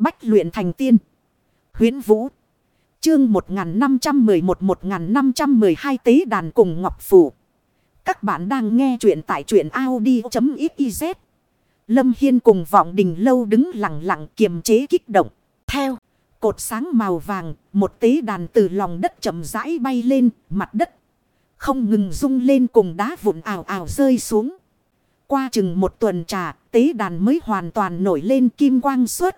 Bách luyện thành tiên. huyễn Vũ. Chương 1511-1512 tế đàn cùng Ngọc Phủ. Các bạn đang nghe truyện tại truyện Audi.xyz. Lâm Hiên cùng vọng đình lâu đứng lặng lặng kiềm chế kích động. Theo, cột sáng màu vàng, một tế đàn từ lòng đất chậm rãi bay lên, mặt đất. Không ngừng rung lên cùng đá vụn ảo ảo rơi xuống. Qua chừng một tuần trà, tế đàn mới hoàn toàn nổi lên kim quang suốt.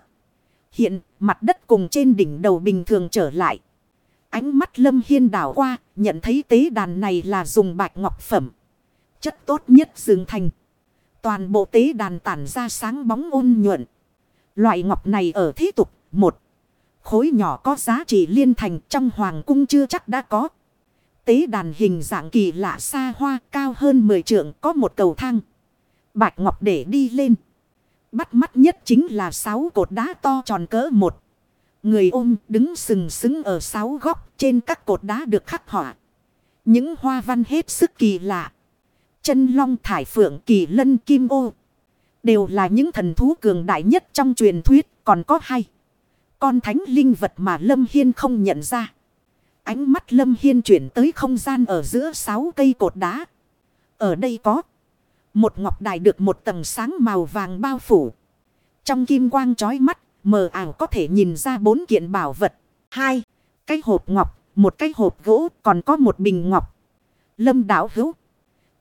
Hiện, mặt đất cùng trên đỉnh đầu bình thường trở lại. Ánh mắt lâm hiên đảo qua, nhận thấy tế đàn này là dùng bạch ngọc phẩm. Chất tốt nhất dương thành. Toàn bộ tế đàn tản ra sáng bóng ôn nhuận. Loại ngọc này ở thế tục, một khối nhỏ có giá trị liên thành trong hoàng cung chưa chắc đã có. Tế đàn hình dạng kỳ lạ xa hoa cao hơn 10 trượng có một cầu thang. Bạch ngọc để đi lên. Bắt mắt nhất chính là sáu cột đá to tròn cỡ một. Người ôm đứng sừng sững ở sáu góc trên các cột đá được khắc họa. Những hoa văn hết sức kỳ lạ. Chân long thải phượng kỳ lân kim ô. Đều là những thần thú cường đại nhất trong truyền thuyết. Còn có hay. Con thánh linh vật mà Lâm Hiên không nhận ra. Ánh mắt Lâm Hiên chuyển tới không gian ở giữa sáu cây cột đá. Ở đây có. Một ngọc đài được một tầng sáng màu vàng bao phủ. Trong kim quang chói mắt, mờ ảo có thể nhìn ra bốn kiện bảo vật. Hai, cái hộp ngọc, một cái hộp gỗ, còn có một bình ngọc. Lâm đảo hữu.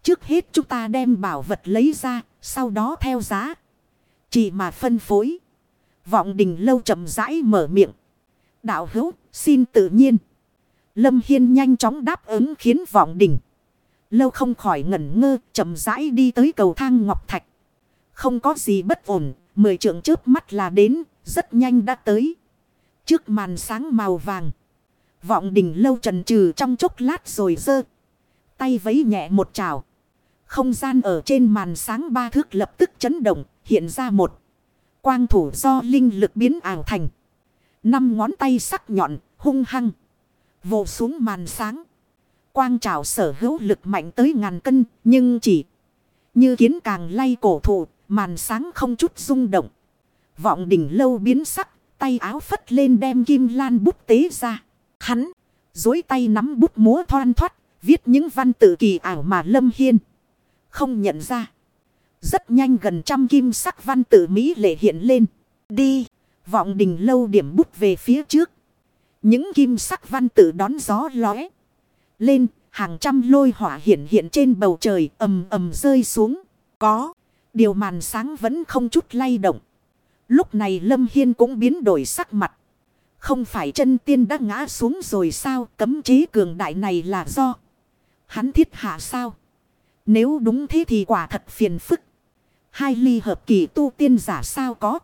Trước hết chúng ta đem bảo vật lấy ra, sau đó theo giá. Chỉ mà phân phối. Vọng đình lâu chậm rãi mở miệng. Đạo hữu, xin tự nhiên. Lâm Hiên nhanh chóng đáp ứng khiến vọng đình. Lâu không khỏi ngẩn ngơ, chậm rãi đi tới cầu thang ngọc thạch. Không có gì bất ổn, mười trượng trước mắt là đến, rất nhanh đã tới. Trước màn sáng màu vàng. Vọng đỉnh lâu trần trừ trong chốc lát rồi dơ. Tay vấy nhẹ một trào. Không gian ở trên màn sáng ba thước lập tức chấn động, hiện ra một. Quang thủ do linh lực biến ảo thành. Năm ngón tay sắc nhọn, hung hăng. Vồ xuống màn sáng. Quang trào sở hữu lực mạnh tới ngàn cân, nhưng chỉ như kiến càng lay cổ thụ, màn sáng không chút rung động. Vọng đỉnh lâu biến sắc, tay áo phất lên đem kim lan bút tế ra. Hắn, dối tay nắm bút múa thoan thoát, viết những văn tự kỳ ảo mà Lâm Hiên không nhận ra. Rất nhanh gần trăm kim sắc văn tự Mỹ lệ hiện lên. Đi, vọng đình lâu điểm bút về phía trước. Những kim sắc văn tự đón gió lóe lên, hàng trăm lôi hỏa hiện hiện trên bầu trời ầm ầm rơi xuống. Có, điều màn sáng vẫn không chút lay động. Lúc này Lâm Hiên cũng biến đổi sắc mặt. Không phải chân tiên đã ngã xuống rồi sao cấm chế cường đại này là do. Hắn thiết hạ sao? Nếu đúng thế thì quả thật phiền phức. Hai ly hợp kỳ tu tiên giả sao có.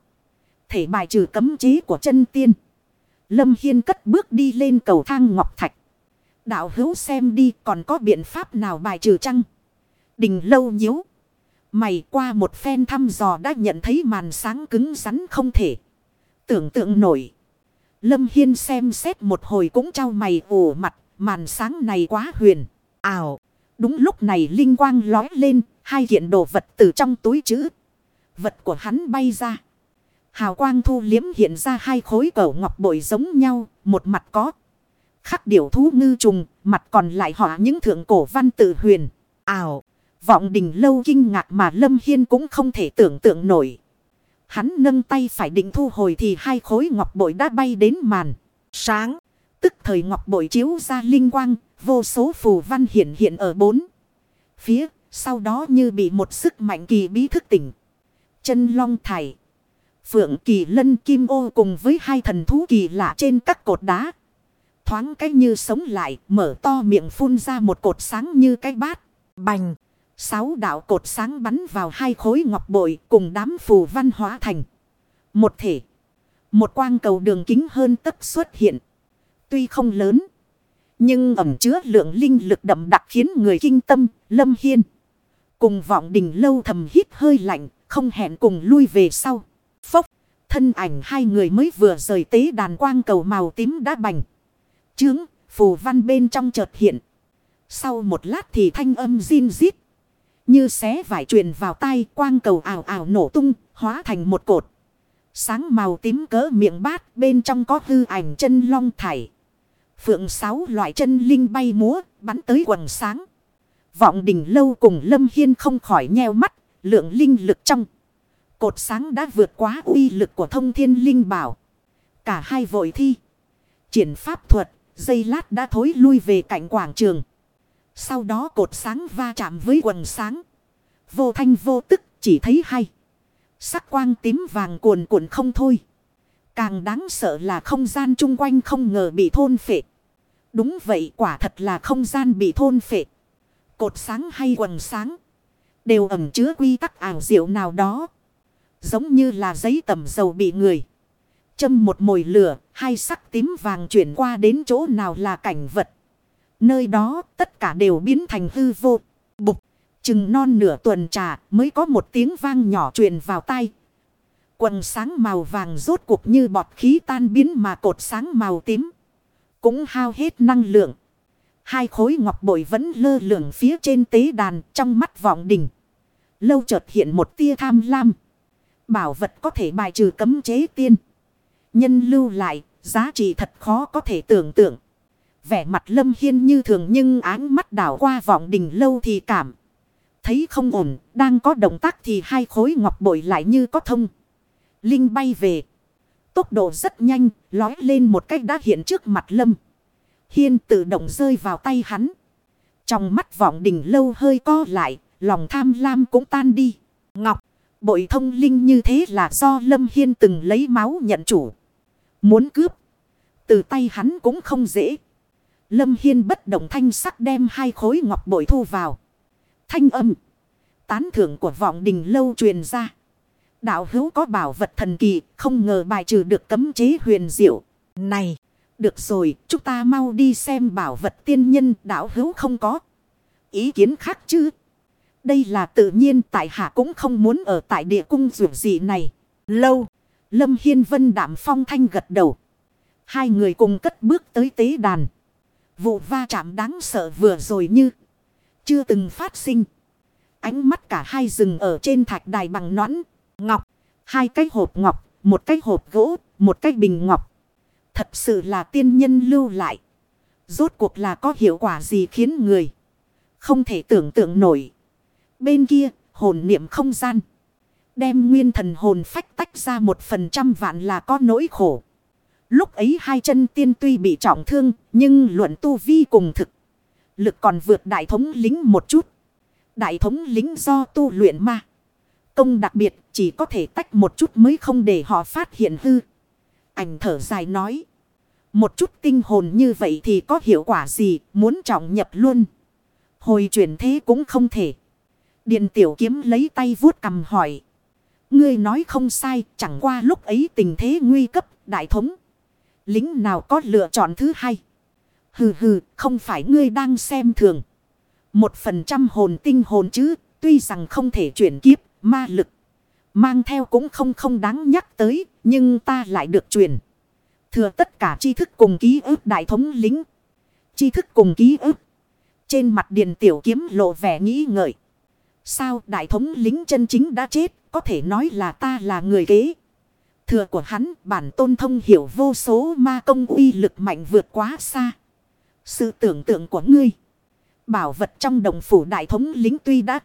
Thể bài trừ cấm chế của chân tiên. Lâm Hiên cất bước đi lên cầu thang ngọc thạch. Đạo hữu xem đi, còn có biện pháp nào bài trừ chăng? Đình lâu nhíu. Mày qua một phen thăm dò đã nhận thấy màn sáng cứng rắn không thể. Tưởng tượng nổi. Lâm Hiên xem xét một hồi cũng trao mày ủ mặt. Màn sáng này quá huyền. Ảo. Đúng lúc này linh quang lói lên. Hai kiện đồ vật từ trong túi chữ. Vật của hắn bay ra. Hào quang thu liếm hiện ra hai khối cẩu ngọc bội giống nhau. Một mặt có khắc điểu thú ngư trùng, mặt còn lại họa những thượng cổ văn tự huyền, ảo. Vọng đình lâu kinh ngạc mà Lâm Hiên cũng không thể tưởng tượng nổi. Hắn nâng tay phải định thu hồi thì hai khối ngọc bội đã bay đến màn. Sáng, tức thời ngọc bội chiếu ra linh quang, vô số phù văn hiện hiện ở bốn. Phía, sau đó như bị một sức mạnh kỳ bí thức tỉnh. Chân long thải, phượng kỳ lân kim ô cùng với hai thần thú kỳ lạ trên các cột đá thoáng cái như sống lại, mở to miệng phun ra một cột sáng như cái bát. Bành! Sáu đạo cột sáng bắn vào hai khối ngọc bội cùng đám phù văn hóa thành. Một thể. Một quang cầu đường kính hơn tấc xuất hiện. Tuy không lớn. Nhưng ẩm chứa lượng linh lực đậm đặc khiến người kinh tâm, lâm hiên. Cùng vọng đình lâu thầm hít hơi lạnh, không hẹn cùng lui về sau. Phốc, thân ảnh hai người mới vừa rời tế đàn quang cầu màu tím đã bành chướng, phù văn bên trong chợt hiện. Sau một lát thì thanh âm zin rít. Như xé vải truyền vào tay quang cầu ảo ảo nổ tung, hóa thành một cột. Sáng màu tím cỡ miệng bát bên trong có hư ảnh chân long thải. Phượng sáu loại chân linh bay múa bắn tới quần sáng. Vọng đỉnh lâu cùng Lâm Hiên không khỏi nheo mắt, lượng linh lực trong. Cột sáng đã vượt quá uy lực của thông thiên linh bảo. Cả hai vội thi. Triển pháp thuật, dây lát đã thối lui về cạnh quảng trường. Sau đó cột sáng va chạm với quần sáng. Vô thanh vô tức, chỉ thấy hay. Sắc quang tím vàng cuồn cuộn không thôi. Càng đáng sợ là không gian chung quanh không ngờ bị thôn phệ. Đúng vậy, quả thật là không gian bị thôn phệ. Cột sáng hay quần sáng. Đều ẩm chứa quy tắc ảo diệu nào đó. Giống như là giấy tầm dầu bị người. Châm một mồi lửa, hai sắc tím vàng chuyển qua đến chỗ nào là cảnh vật. Nơi đó tất cả đều biến thành hư vô. Bục, chừng non nửa tuần trà mới có một tiếng vang nhỏ truyền vào tay. Quần sáng màu vàng rốt cuộc như bọt khí tan biến mà cột sáng màu tím. Cũng hao hết năng lượng. Hai khối ngọc bội vẫn lơ lửng phía trên tế đàn trong mắt vọng đỉnh. Lâu chợt hiện một tia tham lam. Bảo vật có thể bài trừ cấm chế tiên. Nhân lưu lại, giá trị thật khó có thể tưởng tượng. Vẻ mặt lâm hiên như thường nhưng áng mắt đảo qua vọng đình lâu thì cảm. Thấy không ổn, đang có động tác thì hai khối ngọc bội lại như có thông. Linh bay về. Tốc độ rất nhanh, lói lên một cách đã hiện trước mặt lâm. Hiên tự động rơi vào tay hắn. Trong mắt vọng đình lâu hơi co lại, lòng tham lam cũng tan đi. Ngọc, bội thông linh như thế là do Lâm Hiên từng lấy máu nhận chủ. Muốn cướp, từ tay hắn cũng không dễ. Lâm Hiên bất động thanh sắc đem hai khối ngọc bội thu vào. Thanh âm, tán thưởng của vọng đình lâu truyền ra. Đạo hữu có bảo vật thần kỳ, không ngờ bài trừ được cấm chế huyền diệu. Này! Được rồi, chúng ta mau đi xem bảo vật tiên nhân đạo hữu không có. Ý kiến khác chứ? Đây là tự nhiên tại hạ cũng không muốn ở tại địa cung rủ dị này. Lâu, Lâm Hiên Vân Đạm Phong Thanh gật đầu. Hai người cùng cất bước tới tế đàn. Vụ va chạm đáng sợ vừa rồi như chưa từng phát sinh. Ánh mắt cả hai rừng ở trên thạch đài bằng nõn, ngọc. Hai cái hộp ngọc, một cái hộp gỗ, một cái bình ngọc. Thật sự là tiên nhân lưu lại. Rốt cuộc là có hiệu quả gì khiến người không thể tưởng tượng nổi. Bên kia, hồn niệm không gian. Đem nguyên thần hồn phách tách ra một phần trăm vạn là có nỗi khổ. Lúc ấy hai chân tiên tuy bị trọng thương, nhưng luận tu vi cùng thực. Lực còn vượt đại thống lính một chút. Đại thống lính do tu luyện ma. Công đặc biệt chỉ có thể tách một chút mới không để họ phát hiện hư. Ảnh thở dài nói. Một chút tinh hồn như vậy thì có hiệu quả gì muốn trọng nhập luôn. Hồi chuyển thế cũng không thể. Điện tiểu kiếm lấy tay vuốt cầm hỏi. Ngươi nói không sai, chẳng qua lúc ấy tình thế nguy cấp, đại thống. Lính nào có lựa chọn thứ hai. Hừ hừ, không phải ngươi đang xem thường. Một phần trăm hồn tinh hồn chứ, tuy rằng không thể chuyển kiếp, ma lực. Mang theo cũng không không đáng nhắc tới, nhưng ta lại được truyền. Thừa tất cả tri thức cùng ký ức đại thống lính. Tri thức cùng ký ức. Trên mặt điền tiểu kiếm lộ vẻ nghĩ ngợi. Sao đại thống lính chân chính đã chết. Có thể nói là ta là người kế. Thừa của hắn bản tôn thông hiểu vô số ma công uy lực mạnh vượt quá xa. Sự tưởng tượng của ngươi. Bảo vật trong đồng phủ đại thống lính tuy đã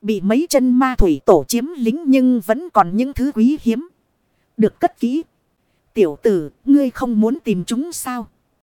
bị mấy chân ma thủy tổ chiếm lính nhưng vẫn còn những thứ quý hiếm. Được cất kỹ. Tiểu tử, ngươi không muốn tìm chúng sao?